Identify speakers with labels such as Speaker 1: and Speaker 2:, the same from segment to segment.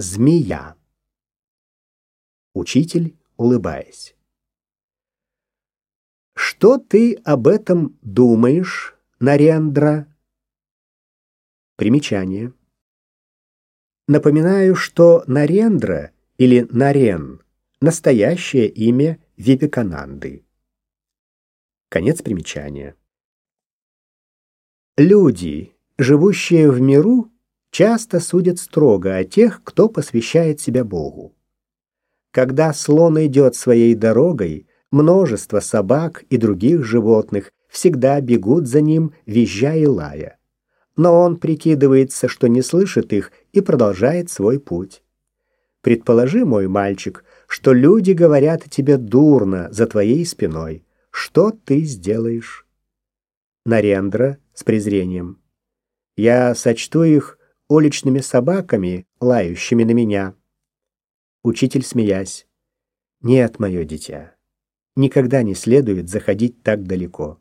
Speaker 1: Змея. Учитель, улыбаясь. Что ты об этом думаешь, Нарендра? Примечание. Напоминаю, что Нарендра или Нарен — настоящее имя Вивекананды. Конец примечания. Люди, живущие в миру, часто судят строго о тех, кто посвящает себя Богу. Когда слон идет своей дорогой, множество собак и других животных всегда бегут за ним, визжа и лая. Но он прикидывается, что не слышит их, и продолжает свой путь. Предположи, мой мальчик, что люди говорят о тебе дурно за твоей спиной. Что ты сделаешь? Нарендра с презрением. Я сочту их уличными собаками, лающими на меня. Учитель, смеясь. Нет, мое дитя, никогда не следует заходить так далеко.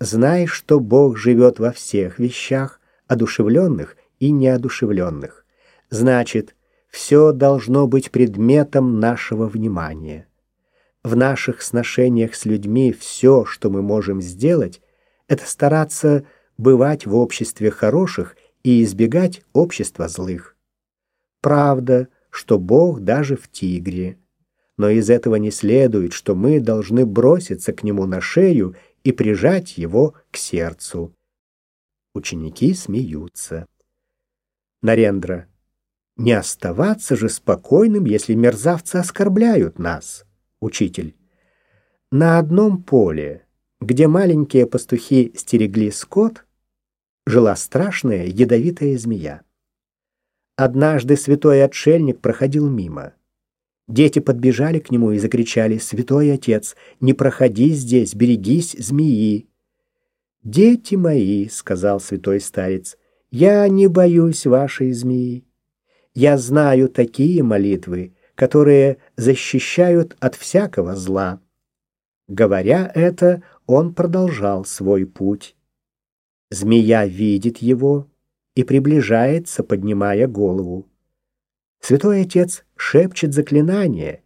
Speaker 1: Знай, что Бог живет во всех вещах, одушевленных и неодушевленных. Значит, все должно быть предметом нашего внимания. В наших сношениях с людьми все, что мы можем сделать, это стараться бывать в обществе хороших и избегать общества злых. Правда, что Бог даже в тигре. Но из этого не следует, что мы должны броситься к нему на шею и прижать его к сердцу. Ученики смеются. Нарендра. Не оставаться же спокойным, если мерзавцы оскорбляют нас. Учитель. На одном поле, где маленькие пастухи стерегли скот, жила страшная ядовитая змея. Однажды святой отшельник проходил мимо. Дети подбежали к нему и закричали «Святой отец, не проходи здесь, берегись змеи!» «Дети мои», — сказал святой старец, — «я не боюсь вашей змеи. Я знаю такие молитвы, которые защищают от всякого зла». Говоря это, он продолжал свой путь. Змея видит его и приближается, поднимая голову. Святой Отец шепчет заклинание,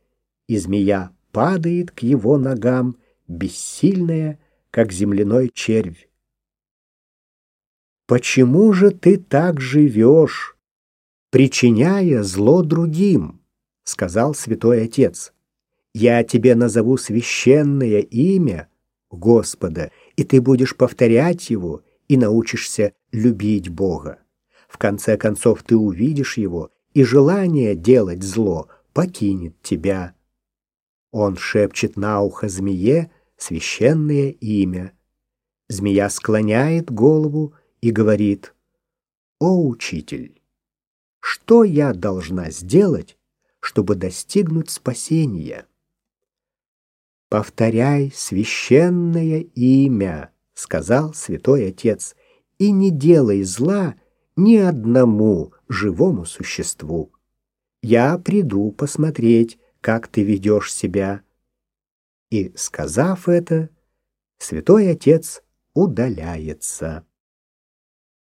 Speaker 1: и змея падает к его ногам, бессильная, как земляной червь. «Почему же ты так живешь, причиняя зло другим?» — сказал Святой Отец. «Я тебе назову священное имя Господа, и ты будешь повторять его, и научишься любить Бога. В конце концов ты увидишь Его, и желание делать зло покинет тебя. Он шепчет на ухо змее священное имя. Змея склоняет голову и говорит, «О, учитель, что я должна сделать, чтобы достигнуть спасения?» «Повторяй священное имя», сказал святой отец, и не делай зла ни одному живому существу. Я приду посмотреть, как ты ведешь себя. И, сказав это, святой отец удаляется.